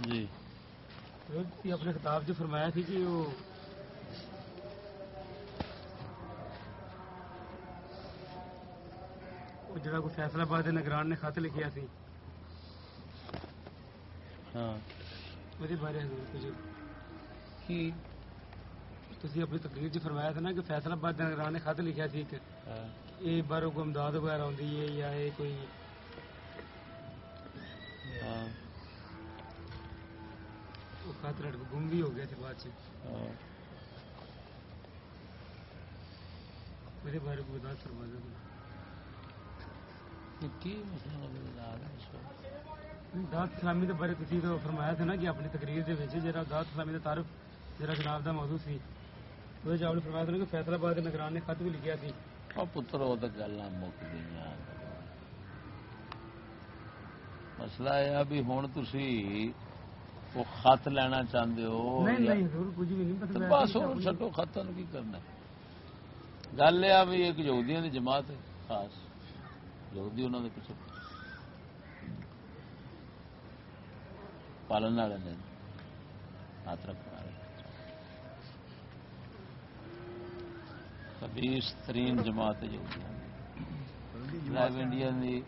جی اپنے خطاب جو فرمایا تھی کہ وہ جڑا کو فیصلہ باد نگران نے خط لکھیا سی ہاں بارے حضور اپنی تقریر چ فرمایا تھا نا کہ فیصلہ باد نگران نے خط لکھیا سی کہ یہ بارو کو امداد وغیرہ آئی ہے یا یہ کوئی خاطر گم بھی ہو گیا تھا بعد سے۔ ہاں۔ میرے بارے میں بتا فرما دیں کی دعت کے بارے کسی تو فرمایا تھا نا کہ اپنی تقریر دے وچ جڑا دعت اسلامی دا تعارف جڑا جناب کا موضوع سی وہ جو نے فرمایا تھا کہ فیصلہ آباد نگران نے خط بھی لکھیا سی۔ پتر او تے گلاں مک گئیاں۔ مسئلہ یہ ابھی ہن تسی وہ خط لینا چاہتے ہو بس ہوں۔ خط کی کرنا گل یہ بھی ایک یہودیاں دی جماعت ہے خاص۔ یہودی انہوں نے پیچھے۔ پالن والے نے ہاتھ رکھنے والے خبیس ترین جماعت یہودیاں رائے انڈیا دی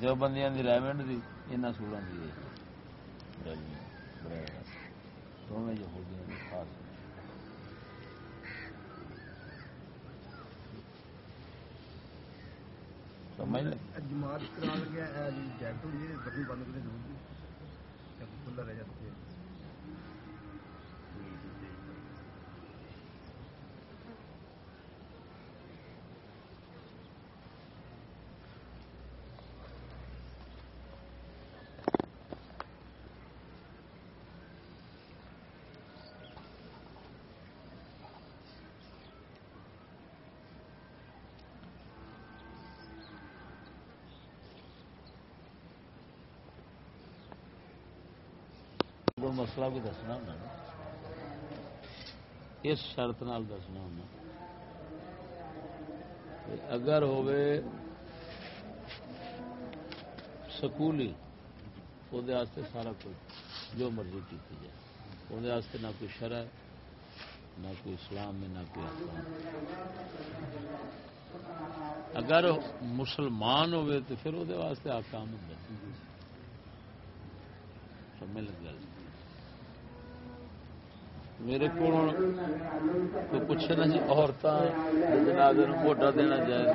دیوبندیاں دی رائے دی انہاں سولاں دی چاہیے کرا کے جیکٹ ہوئی ہے بند کرنے ضروری کھلا رہ جاتی ہے کوئی مسئلہ بھی دسنا ہوں اس شرط نال دسنا ہوں اگر ہوئے سکولی وہ سارا کچھ جو مرضی کی جائے۔ وہ نہ کوئی شرح نہ کوئی اسلام ہے، نہ کوئی اسلام اگر مسلمان ہوئے تو پھر وہ آکام ہوں۔ سمجھ لگ گل؟ میرے کو تو پوچھے نا جی عورتیں جنازے دینا جائے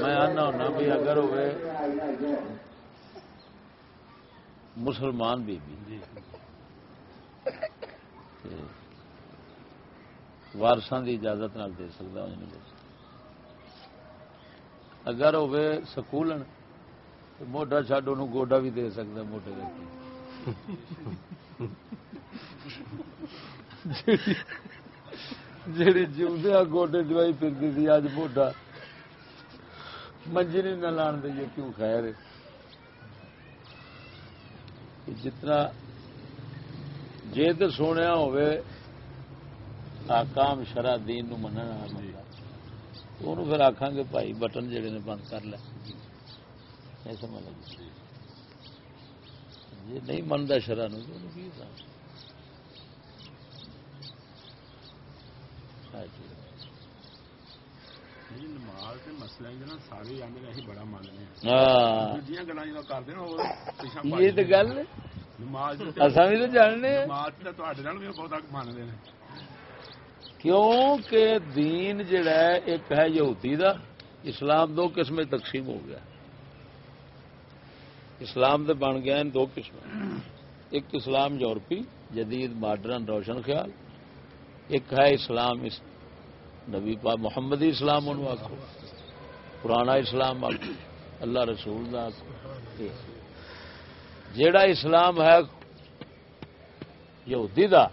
میں آنا ہونا بھی اگر ہوئے مسلمان بی وارساں دی اجازت نال دے سکتا نہیں دے سکتا اگر ہوئے سکولن موڈا چھڈ، انہوں گوڈا بھی دے سکتا موٹے دیکھیں جیڑی جیوندیا گوڈے دوائی پھردی سی اج بوڈا۔ منجی نہ لان دے کیوں خیر جتنا جے تے سونیا ہوئے، آکام شرا دین نو منن والا اونوں گے، بھائی، بٹن جڑے نے بند کر لے۔ سمجھ مطلب ہاں جی۔ نہیں منتا ہاں۔ شرح یہ تو گل کیونکہ دین جڑا ایک ہے یہودی دا اسلام دو قسم تقسیم ہو گیا۔ اسلام دے بن گئے دو قسم۔ ہاں۔ ایک اسلام یورپی جدید ماڈرن روشن خیال۔ ایک ہے اسلام اس نبی پا محمدی اسلام ان آخو پرانا اسلام آخو اللہ رسول آخو جیڑا اسلام ہے یہودی دا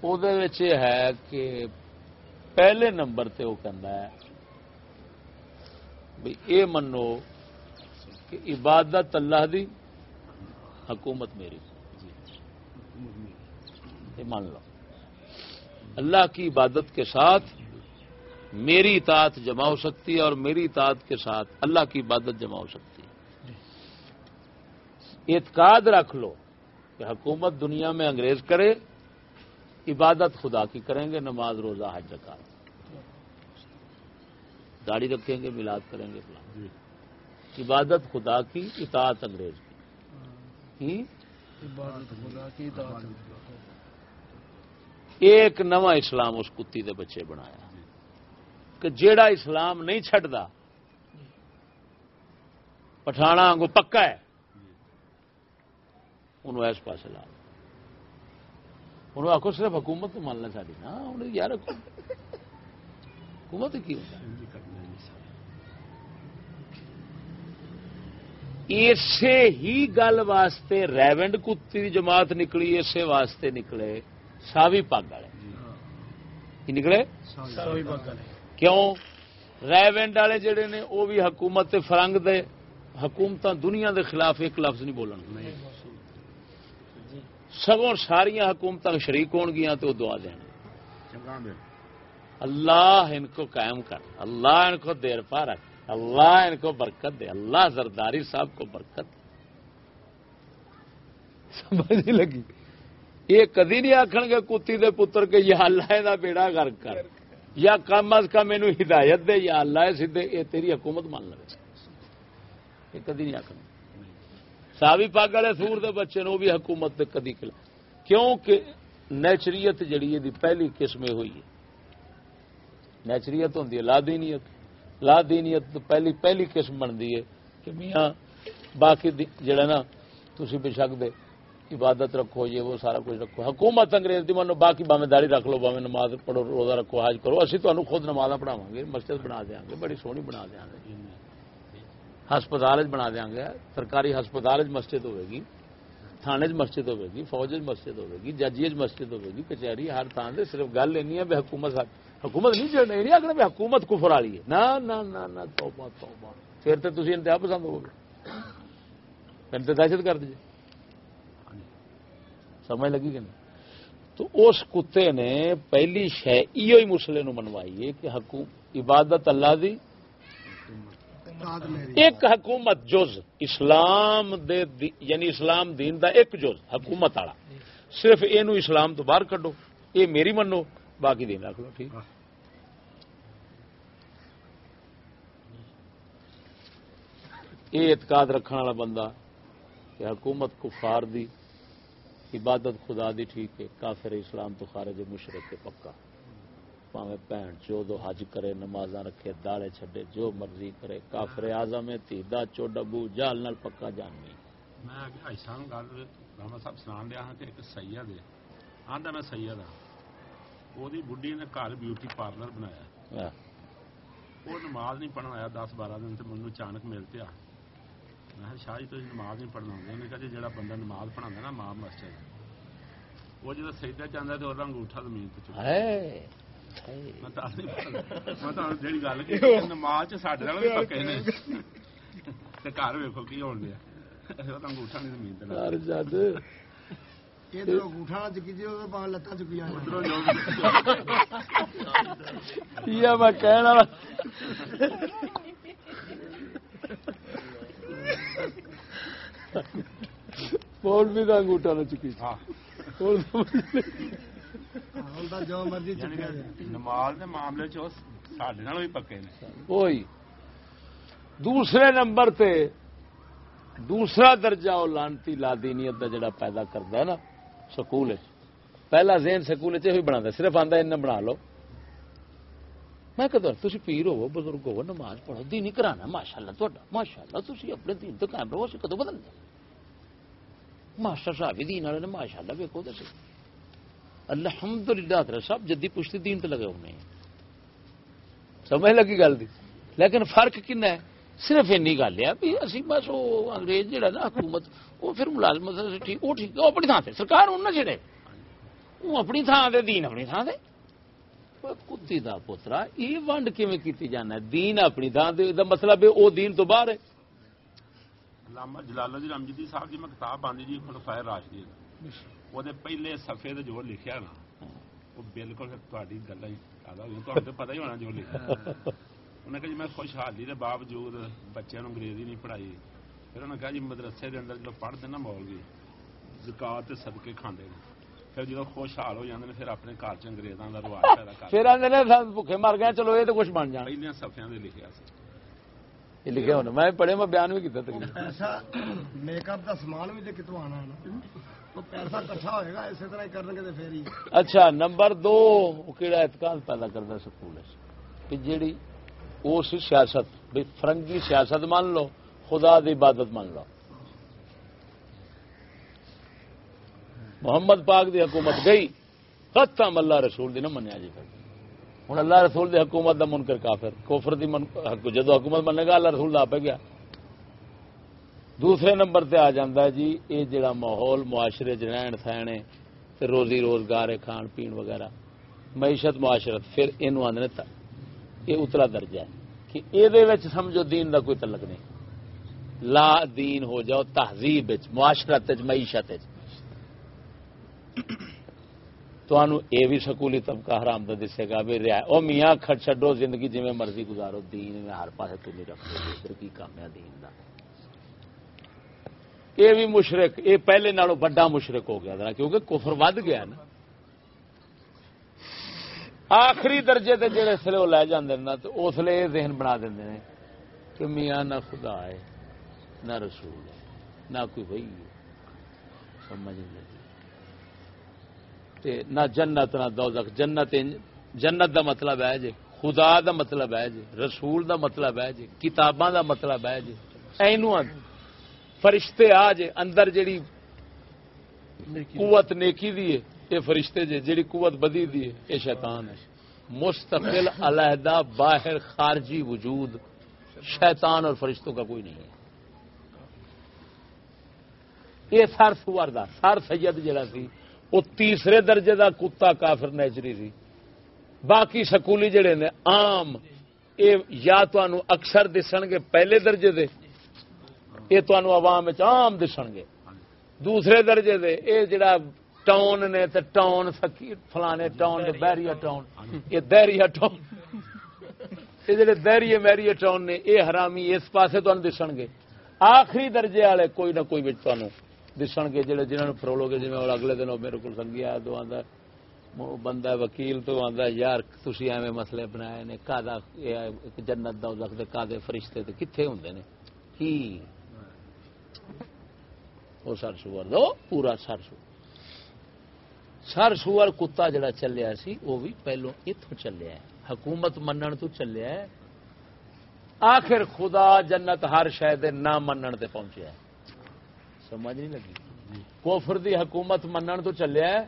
او دے ہے کہ پہلے نمبر تے وہ کہنا ہے بھئی اے منو کہ عبادت اللہ دی، حکومت میری۔ یہ مان لو۔ اللہ کی عبادت کے ساتھ میری اطاعت جمع ہو سکتی ہے اور میری اطاعت کے ساتھ اللہ کی عبادت جمع ہو سکتی ہے۔ اعتقاد رکھ لو کہ حکومت دنیا میں انگریز کرے، عبادت خدا کی کریں گے، نماز، روزہ، حج زکات داڑھی رکھیں گے ملاد کریں گے عبادت خدا کی اطاعت انگریز کی ہی؟ عبادت خدا کی اطاعت ایک نواں اسلام اس کتی دے بچے بنایا کہ جیڑا اسلام نہیں چڈتا پٹھانا آنگو پکا ہے انہوں اس پاس لا۔ انہوں آخو صرف حکومت تو ماننا ساری نا انہیں یار حکومت کی ہوتا ہے انجی کرنا نہیں سارا اسی ہی گل واسطے ریونڈ کتی دی جماعت نکلی اسی واسطے نکلے ساوی پگ والے۔ نکلے؟ کیوں؟ ریونڈ والے جڑے نے وہ بھی حکومت فرنگ دے حکومت دنیا دے خلاف ایک لفظ نہیں بولن۔ سگوں ساریا حکومت شریک ہون گیا تو دعا دین۔ اللہ ان کو قائم کر اللہ ان کو دیر پا رکھ۔ اللہ ان کو برکت دے، اللہ زرداری صاحب کو برکت دے۔ سمجھ لگی۔ یہ کدی نہیں آخن گے کتی دے پتر کہ یا اللہ دا بیڑا گھر کر، یا کم از کم مینو ہدایت دے، یا اللہ سیدھے یہ تیری حکومت مان لے۔ یہ کدی نہیں آخر ساوی پاگ والے سور دے بچے نے وہ بھی حکومت دے کدی کلا کیونکہ نیچریت جڑی ہے پہلی قسم ہوئی ہے۔ نیچریت ہوتی ہے لا دینیت پہلی پہلی قسم بنتی ہے کہ میاں، باقی جڑا نا تھی بشک دے، عبادت رکھو، یہ وہ سارا کچھ رکھو۔ حکومت انگریز دی منو باقی باویں داڑھی رکھ لو، باویں نماز پڑھو، روزہ رکھو، حج کرو۔ اسی تمہیں خود نماز پڑھاواں گے مسجد بنا دیا گے بڑی سونی بنا دیا گے ہسپتال بنا دیا گے سرکاری ہسپتال مسجد ہوے گی، تھانے چ مسجد ہوے گی، فوج مسجد ہوے گی، ججی مسجد ہوے گی، کچہری، ہر تھان سے صرف گل اینی ہے بھی حکومت حکومت نہیں چڑھنا نہیں آخنا بھی حکومت کفر والی ہے۔ نہ نہ نہ نہ توبہ توبہ۔ پھر تو تھی انتہا پسند ہو گے پھر تو دہشت کر دیجیے سمجھ لگی کہ نہیں؟ تو اس کتے نے پہلی شہ مسلے نو منوائی ہے کہ حکوم عبادت اللہ دی۔ ایک حکومت جز اسلام دے دی یعنی اسلام دین دا ایک جز حکومت والا۔ صرف یہ اسلام تو باہر کڈو یہ میری منو باقی دین رکھ لو ٹھیک۔ یہ اعتقاد رکھنے والا بندہ کہ حکومت کفار دی عبادت خدا دی ٹھیک ہے کافر اسلام تو خارج مشرق کے پکا۔ پاوے بھن چو دو حج کرے نمازاں رکھے داڑے چھڈے جو مرضی کرے کافر اعظم ہے تیدا چو ڈبو جال نال پکا جاننی میں ایسا گل راما صاحب سنا دیا ہاں کہ ایک سید ہے آندا میں سید ہاں بڈی نے گھر بیوٹی پارلر بنایا۔ ہاں۔ وہ نماز نہیں پڑھن آیا دس بارہ دن سے مجھے اچانک مل پیا۔ میں شاہ جی تھی نماز نہیں پڑھنا ہوں انہیں کہا جی جا بندہ نماز پڑھا نا ماں مسجد وہ جب سجدہ چاہتا تو انگوٹھا زمین جی گل کی نماز سڈے بھی پکے نے گھر ویکو کی ہو گیا انگوٹھا نہیں زمین ادھر چکی مولوی کا انگوٹا نہ چکی معاملے دوسرے نمبر تے دوسرا درجہ وہ لانتی لادینیت دا جڑا پیدا کرتا ہے نا سکول پہلا زین سکول چی بنا صرف آتا ان بنا لو میں کہ تھی پیر ہو بزرگ ہو نماز پڑھو دینی کرانا ماشاء اللہ ماشاءاللہ تھی اپنے دین تو قائم رہو کدو بدل دیں ماسٹر صاحب، دین والے نے ماشاء اللہ ویکو تو صحیح الحمد للہ حضرت صاحب، جدی پشتی دین تے لگے ہونے سمجھ لگی گل دی؟ لیکن فرق کن ہے؟ صرف اینی گل ہے بھی اسی بس وہ انگریز جڑا نا حکومت، وہ پھر ملازمت سے ٹھیک وہ ٹھیک وہ اپنی تھان سے سرکار ان نہ چھڑے وہ اپنی تھان سے دین اپنی تھان سے کتی دا پوترا یہ ونڈ کیویں کیتی جانا ہے؟ دین اپنی تھان دے دا مطلب ہے او دین تو باہر ہے۔ علامہ جلال الدین جی، جی صاحب جی میں کتاب باندھی جی خلفائے راشدین جی۔ وہ پہلے صفحے تے جو لکھیا نا وہ بالکل تہاڈی گلاں پتہ ہی ہونا جو لکھیا۔ انہوں کہا جی میں خوشحالی دے باوجود بچیاں انگریزی نہیں پڑھائی۔ پھر انہوں کہا جی مدرسے دے اندر جو پڑھتے نا مولوی زکات سدکے صدقے پھر جدو خوشحال ہو جاندے نے پھر اپنے گھر چ انگریزاں دا رواج پیدا کر پھر آندے نے مر گئے چلو یہ تے کچھ بن جانا۔ پہلیاں صفیاں دے لکھیا سی۔ لکھے ہونا میں پڑھے میں بیان بھی تقریباً میک اپ سامان بھی کتوں آنا ہے نا۔ اچھا نمبر دو اعتقاد پیدا کرتا سکول کہ جیڑی اس سیاست بھئی فرنگی سیاست مان لو خدا دی عبادت مان لو۔ محمد پاک دی حکومت گئی ختم اللہ رسول دی نہ منیا جی۔ کر ہوں اللہ رسول دی حکومت دا منکر کافر کوفر دی من... جدو حکومت منے گا، اللہ رسول دا آپ گیا۔ دوسرے نمبر تے آ جاندہ ہے جی اے جڑا ماحول، معاشرے رہن سہنے روزی روزگار کھان پین وغیرہ۔ معیشت، معاشرت، پھر یہ آدھے یہ اتلا درجہ ہے۔ کہ یہ سمجھو دین دا کوئی تعلق نہیں۔ لا دین ہو جاؤ، تہذیب معاشرت معیشت تمہوں یہ بھی سکولی طبقہ حرام دا دسے گا بھی ریا او میاں کھٹ چڈو زندگی جی مرضی گزارو، دین میں ہر پاس تھی رکھو کی کام ہے دین دا۔ یہ بھی مشرق یہ پہلے نالوں بڑا مشرق ہو گیا تھا کیونکہ کفر ود گیا نا۔ آخری درجے تے جڑے اسلے وہ لے جاندے نا اس لیے یہ ذہن بنا دیندے کہ میاں نہ خدا ہے، نہ رسول ہے، نہ کوئی وہی ہے۔ سمجھ نہیں تے نہ جنت نہ دوزخ. جنت جنت دا مطلب ہے جی خدا دا مطلب ہے جی رسول دا مطلب ہے جی کتاباں دا مطلب ہے جی۔ اینو فرشتے آ جے اندر جڑی قوت نیکی دی یہ فرشتے جے جڑی قوت بدی دی اے یہ شیطان ہے۔ مستقل علیحدہ باہر خارجی وجود شیطان اور فرشتوں کا کوئی نہیں ہے۔ یہ سر سوار دا سر سید جڑا سی وہ تیسرے درجے دا کتا کافر نیچری سی۔ باقی سکولی جڑے نے عام یہ یا تانوں اکثر دسن گے پہلے درجے دے یہ تانوں عوام عام دسن گے۔ دوسرے درجے دے یہ جڑا ٹاؤن نے تے ٹاؤن فقیر، فلانے ٹاؤن دے بیریا ٹاؤن یہ دیریا ٹاؤن۔ یہ جڑے دیریے میریے ٹاؤن نے یہ حرامی اس پاسے تانوں دسن گے۔ آخری درجے والے کوئی نہ کوئی وچ تانوں دسن گے جڑے جنہاں نوں فرولو گے جویں اگلے دن میرے کول سنگی آیا تو آندا وہ بندہ وکیل تو آندا یار تسی ایویں مسئلے بنائے نے، کادا جنت دا دوزخ دے فرشتے تے کتھے ہوندے نے؟ کی؟ وہ سر سور دو پورا سر سور سر سور کتا جڑا چلیا سی، وہ بھی پہلو اتوں چلیا ہے۔ حکومت منن تو چلیا ہے۔ آخر خدا جنت ہر شاید نہ منن تے پہنچیا ہے۔ سمجھ نہیں لگی۔ کوفر دی حکومت منن تو چلیا ہے۔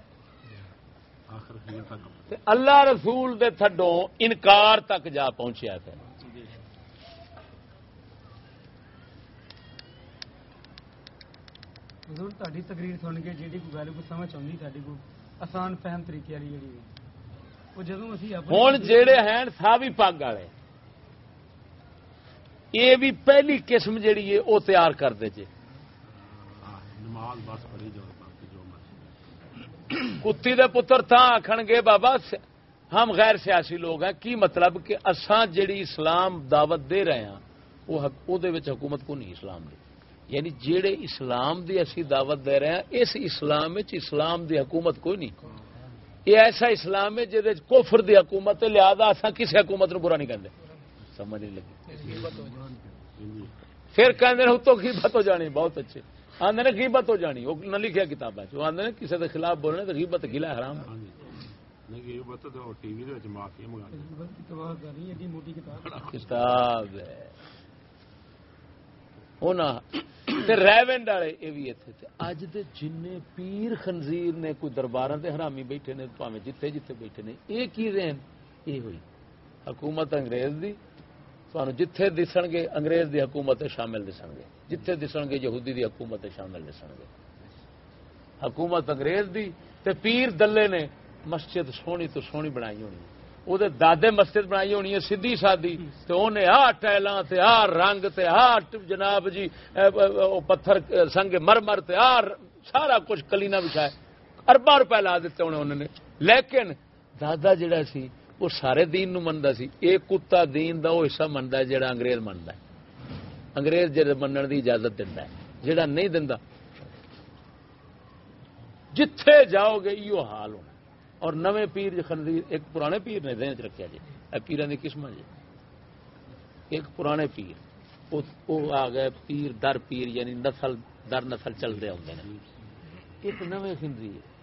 اللہ رسول دے تھڈوں انکار تک جا پہنچیا ہے۔ حضور تاری تقریر سن کے جی گل کو سمجھ آؤں ساری کو آسان فہم طریقے والی جی وہ ہوں جڑے ہیں سا بھی پگ والے۔ یہ بھی پہلی قسم جیڑی ہے وہ تیار کرتے جی کتی دے پتر تھا آخن گے بابا ہم غیر سیاسی لوگ ہیں کی مطلب کہ اساں جیڑی اسلام دعوت دے رہے ہیں وہ حکومت کو نہیں اسلام دی۔ یعنی جیڑے اسلام دی اسی دعوت دے رہے ہیں اس اسلام اسلام دی حکومت کوئی نہیں۔ یہ ایسا اسلام ہے جہد کفر دی حکومت ہے لہذا اساں کسی حکومت نو برا نہیں کہندے۔ سمجھ نہیں لگی۔ پھر کہندے نے تو غیبت ہو جانی بہت اچھے آندے نے غیبت ہو جانی وہ نہ لکھیا آندے نے کسی دے خلاف بولنے تے غیبت گلا حرام۔ ہاں جی۔ تو کی کتاب۔ کتاب ہے۔ ہونا تے ریونڈ والے یہ بھی اتنے تے۔ اج دے جنے پیر خنزیر نے کوئی درباراں تے حرامی بیٹھے نے پاویں جتھے جتھے بیٹھے نے یہ کی رہن یہ ہوئی۔ حکومت انگریز دی تھانوں جتھے دسن گے انگریز دی حکومت شامل دسن گے جتھے دسن گے یہودی دی حکومت شامل دسن گے حکومت انگریز دی تے پیر دلے نے مسجد سونی تو سونی بنائی ہونی وہ دادے مسجد بنائی ہونی ہے سیدھی سادی تے انہیں آ ٹائلاں تے آ رنگ تے آ جناب جی پتھر سنگ مرمر تے آ سارا کچھ کلینا بچھائے اربا روپے لا دیتے انہیں انہوں نے لیکن دادا جڑا سی وہ سارے دین نو مندا سی۔ ایک کتا دین دا وہ حصہ مندا ہے جڑا انگریز مندا ہے۔ انگریز جڑے منن دی اجازت دیندا ہے۔ جڑا نہیں دیندا، جتھے جاؤ گے ایو حال ہونا۔ اور نویں پیر جی خنزیر، ایک پرانے پیر نے ذہن چ رکھیا جی اے پیراں دی قسم جی۔ ایک پرانے پیر وہ- آ گئے پیر، در پیر یعنی نسل، در نسل چلتے آتے ہیں ایک نویں خنزیر۔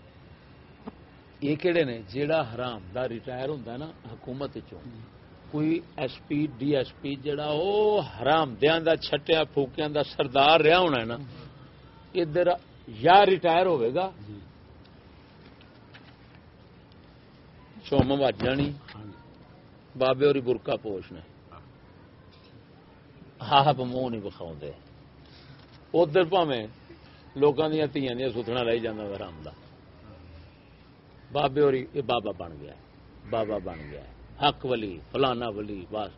یہ کہڑے نے جیڑا حرام دا ریٹائر ہے نا حکومت چوں کوئی S P D S P جڑا وہ حرام دیاں دا چھٹیا پھوکیاں دا سردار رہا ہونا ہے نا ادھر یا ریٹائر ہوئے گا۔ چوم وج جانی۔ ہاں جی۔ بابے اور برکا پوش نے۔ آپ منہ نہیں بکھاؤ ادھر پاویں لوگوں دیا تیاں دیا ستنا رہ جانا آرام دا۔ بابے اور یہ بابا بن گیا ہے، بابا بن گیا ہے۔ حق ولی فلانا ولی بس۔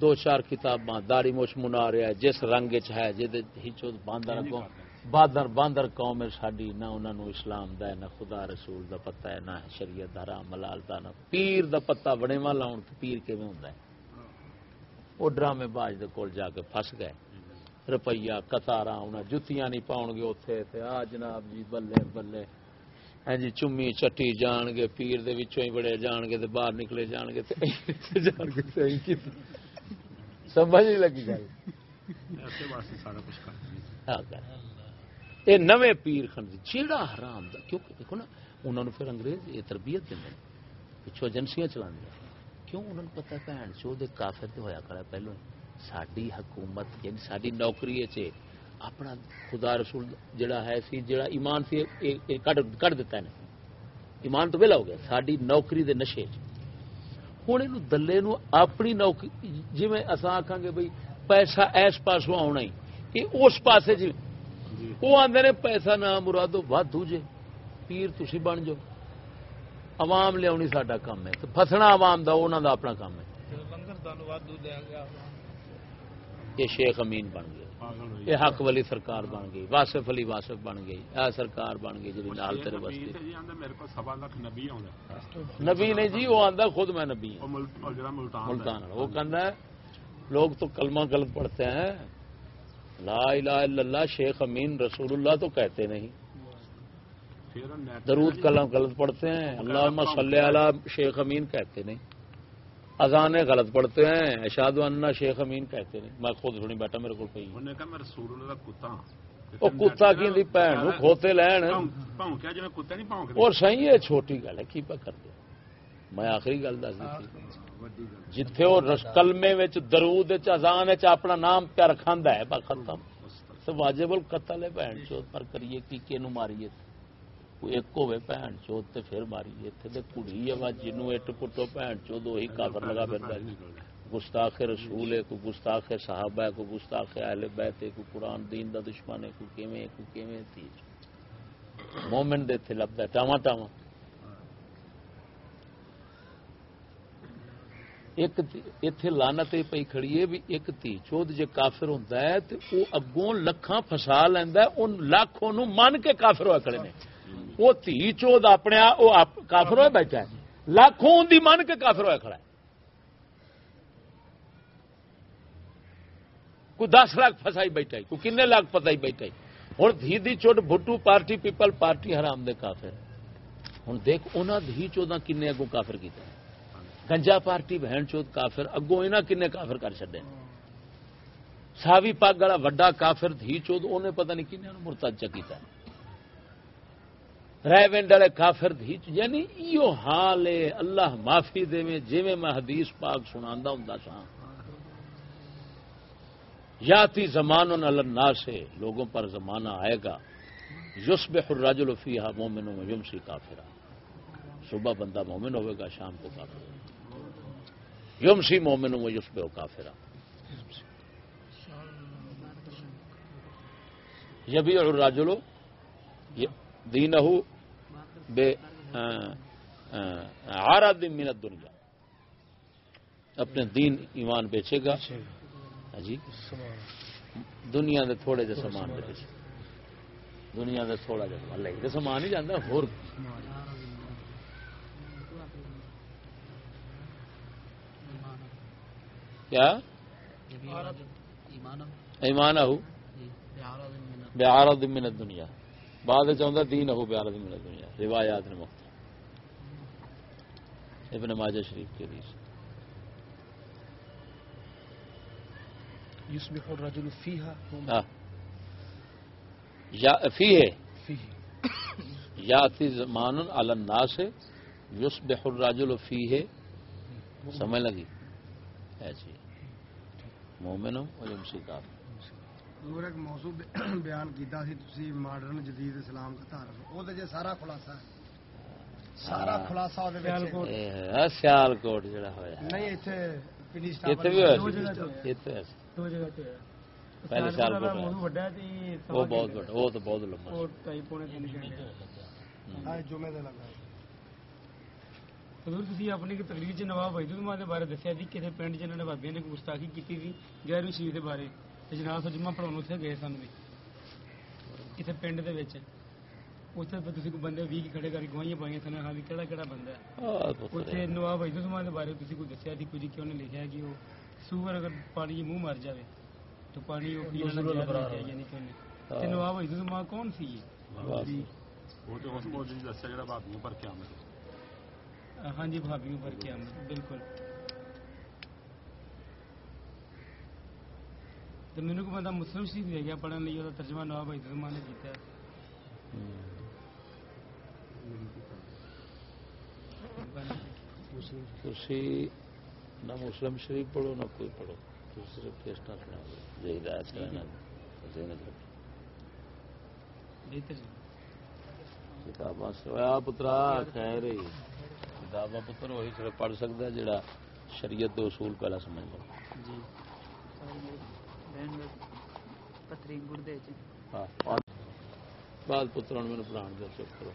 دو چار کتاباں داڑی مچ منا رہا ہے جس رنگ چ ہے جہد باندر اگوں باندر۔ باندر قوم ہے ساڈی نہ انہاں نو اسلام دا ہے نہ خدا رسول دا پتہ ہے نہ شریعت دا حرام حلال دا نہ پیر دا پتہ۔ بڑے والا ہن پیر کیویں ہوندا ہے؟ وہ ڈرامے باز دے کول جا کے پھس گئے۔ روپیہ کتارا انہیں جتیاں نہیں پاؤ گے تے آ جناب جی بلے بلے۔ ہاں جی چمی چٹی جان گے پیر دے وچوں ہی بڑے جان گے تے باہر نکلے جان گے تے جان گے تے ہی کیتی۔ سمجھ نہیں لگی گل۔ ایسے واسطے سارا کچھ کرتے ہیں ہاں نویں پیر خنزیر جیڑا حرام دا کیونکہ دیکھو نا انہوں نے پھر انگریز یہ تربیت دیں پچھو ایجنسیاں چلا کیوں انہوں نے پتا بھن چو دے کافر تے ہویا کھڑا پہلو ساری حکومت یعنی ساری نوکری چ اپنا خدا رسول جڑا ہے سی جڑا ایمان سی کڈ دیتا ہے ایمان تو ویلا ہو گیا ساری نوکری دے نشے ہوں یہ دلے نو اپنی نوکری جی اصا آخان گے بھائی پیسہ اس پاسوں آنا ہی اس پاسے جی۔ جی۔ وہ آدھے نے پیسہ نہ مرادو وادو جے پیر تھی بن جاؤ۔ عوام لیا ساڈا کام ہے تو فسنا عوام دا انہوں دا اپنا کام ہے۔ گیا۔ یہ شیخ امین بن ہوئی یہ حق ولی سرکار بن گئی واسف علی واسف بن گئی سرکار بن گئی جی نال تیرے بستی نبی نے جی وہ آندا خود میں نبی ہوں ملتان وہ کہندا ہے لوگ تو کلمہ غلط پڑھتے ہیں۔ لا الہ الا اللہ شیخ امین رسول اللہ تو کہتے نہیں۔ درود کلم غلط پڑھتے ہیں۔ اللہ صلی اللہ شیخ امین کہتے نہیں۔ اذانیں غلط پڑھتے ہیں اشاد انا شیخ امین کہتے ہیں۔ میں خود سنی بیٹھا میرے کو پی وہ کتا کی بھن کھوتے لین۔ اور صحیح ہے چھوٹی گل ہے کی پہ کر دے میں آخری گل دس دیتی جتھے وہ کلمے درود اذان اپنا نام پیار رکھا ہے ختم۔ واجب القتل ہے بھن چوت پر کریے کی کینو ماریے۔ ایک ہوے بہن چوت تے پھر ماریے تے تے کڑی ہے وا جنوں اٹ پٹو بہن چوت وہی کافر لگا پھردا ہے گستاخ رسول ہے کوئی گستاخ صحابہ ہے کوئی گستاخ اہل بیت ہے کوئی قرآن دین دا دشمن ہے کوئی کیویں کوئی کیویں تھی مومن دے تھے لبدا ہے ٹاواں ٹاواں ایک اتے لانت یہ پی کھڑی ہے بھی ایک تھی چود جے کافر ہوتا ہے تو وہ اگوں لکھاں فسا لینا ہے ان لاکھوں نو من کے کافر ہوئے کھڑے نے وہ تھی چود اپنے وہ کافر ہوئے بیٹھا ہے۔ لاکھوں دی من کے کافر ہوئے کھڑا ہے۔ کوئی دس لاکھ فسائی بیٹھا ہے، کوئی کنے لاکھ فسائی بیٹھا ہے۔ ہوں دھی دی چوٹ بھٹو پارٹی پیپل پارٹی حرام دے کافر۔ ہوں دیکھ، انہاں دھی چودہ کنے اگوں کافر کیتا ہے۔ گنجا پارٹی بہن چوت کافر، اگوں انہاں کنے کافر کر چڈے ساوی پگ والا وڈا کافر دھی چود انہیں پتہ نہیں کنے مرتد چکیتا ہے۔ رائے ونڈ والے کافر دھی یعنی ایو حال ہے، اللہ معافی دے جویں میں حدیث پاک سناندا ہوندا سا یاتی زمان الناس سے لوگوں پر زمانہ آئے گا۔ یسبح الرجل فیہا مومن و یمسی کافرہ۔ صبح بندہ مومن ہوئے گا، شام کو کافر ہوگا یمسی مومن و یسبح کافرہ۔ یبیع الرجل دینہ بے آرا دن دنیا اپنے دین ایمان بیچے گا۔ جی؟ دنیا دے تھوڑے جے سامان دے پیچھے دنیا دے تھوڑا جا سامان۔ لے سامان ہی جانا ہور۔ کیا؟ ایمان ہو؟ جی، بے آرا دن منت دنیا بعد چاہتا دین اہو بیارد من الدنیا روایات نے مختلف۔ ابن ماجہ شریف کے حدیث۔ يصبح الرجل فيها ہاں۔ یا فی ہے فيه یاتی زمان علی الناس یصبح الرجل فیہ۔ سمجھ لگی؟ ایسی۔ مومن و یمسی کافر۔ ਨੂਰ ਇੱਕ ਮੌਜੂ ਬਿਆਨ ਕੀਤਾ ਸੀ ਤੁਸੀਂ ਮਾਡਰਨ ਜਦੀਦ ਇਸਲਾਮ ਦਾ ਤਾਰਫ ਉਹਦੇ ਜੇ ਸਾਰਾ ਖੁਲਾਸਾ ਹੈ। ਸਾਰਾ ਖੁਲਾਸਾ ਉਹਦੇ ਵਿੱਚ ਹੈ। ਸਿਆਲਕੋਟ। ਜਿਹੜਾ ਹੋਇਆ। ਨਹੀਂ ਇੱਥੇ ਪਿੰਡਿਸਟਾ ਇੱਥੇ ਵੀ ਹੋਇਆ ਸੀ। ਇੱਥੇ ਦੋ ਜਗ੍ਹਾ ਤੇ ਹੋਇਆ। پہلے سال کو وہ بہت بڑا وہ تو بہت لمبا حضور تسی اپنی تقریر چ نواب وحید الرحمان دے بارے دسیا سی کسے پنڈ چ انہاں نے بابیاں نے گستاخی کیتی سی غیر شریف دے بارے جناب جمعہ پڑھاؤ اتنے گئے سن بھی اتنے پنڈ کے منہ مر جائے تو نواب وجد سمان ہاں بالکل تو مینوں کو بندہ مسلم شریف دے گیا پڑھن لئی ਉਹਦਾ ترجمہ نواب حیدرمان نے ਕੀਤਾ। ہے ਤੁਸੀਂ ਨਾ ਮੁਸਲਮ ਸ਼ਰੀਫ ਪੜੋ ਨਾ ਕੋਈ ਪੜੋ ਤੁਸੀਂ ਸਿਰਫ ਇਸ ਤਰ੍ਹਾਂ ਸੁਣਾਓ ਜੇ ਹਦਾਇਤ ਕਰਨਾ ਜ਼ਹਿਨਤ ਰੱਖੋ ਬਿਹਤਰ سوایا پترا خیر ہی کتاباں پتر وہی صرف پڑھ سکتا ہے جڑا شریعت دے اصول پہلا سمجھ لو جی بال پتر میں پران دیا چپ کرو